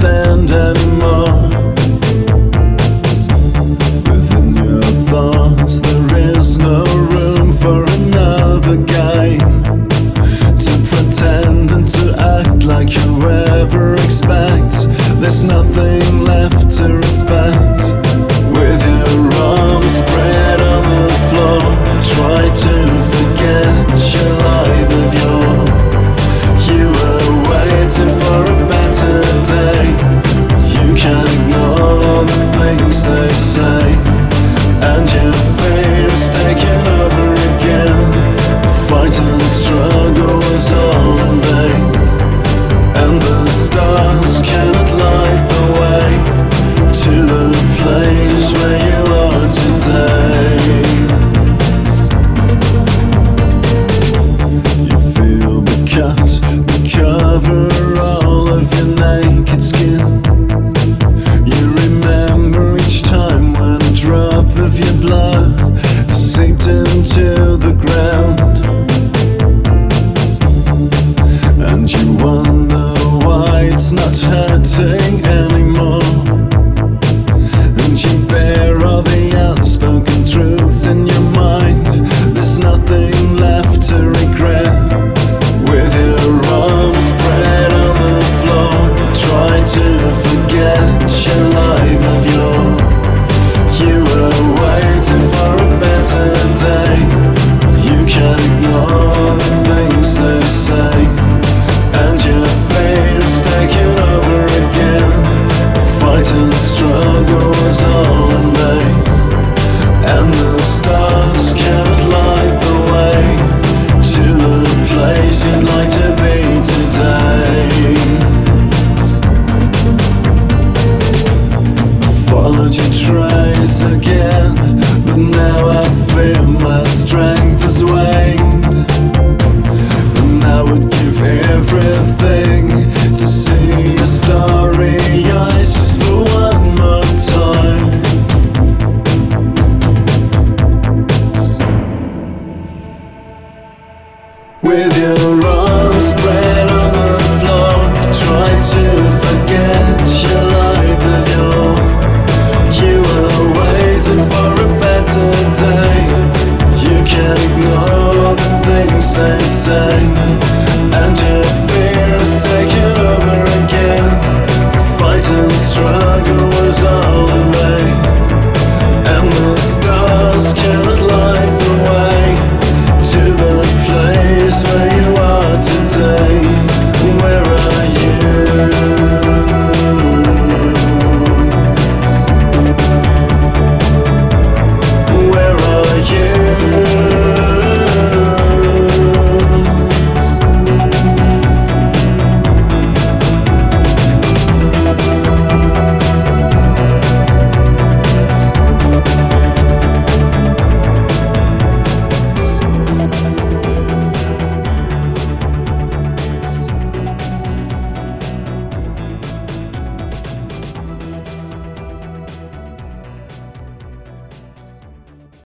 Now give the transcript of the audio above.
stand anymore. struggle was all. Into the ground. And you wonder why it's not hurting anymore. To be say, say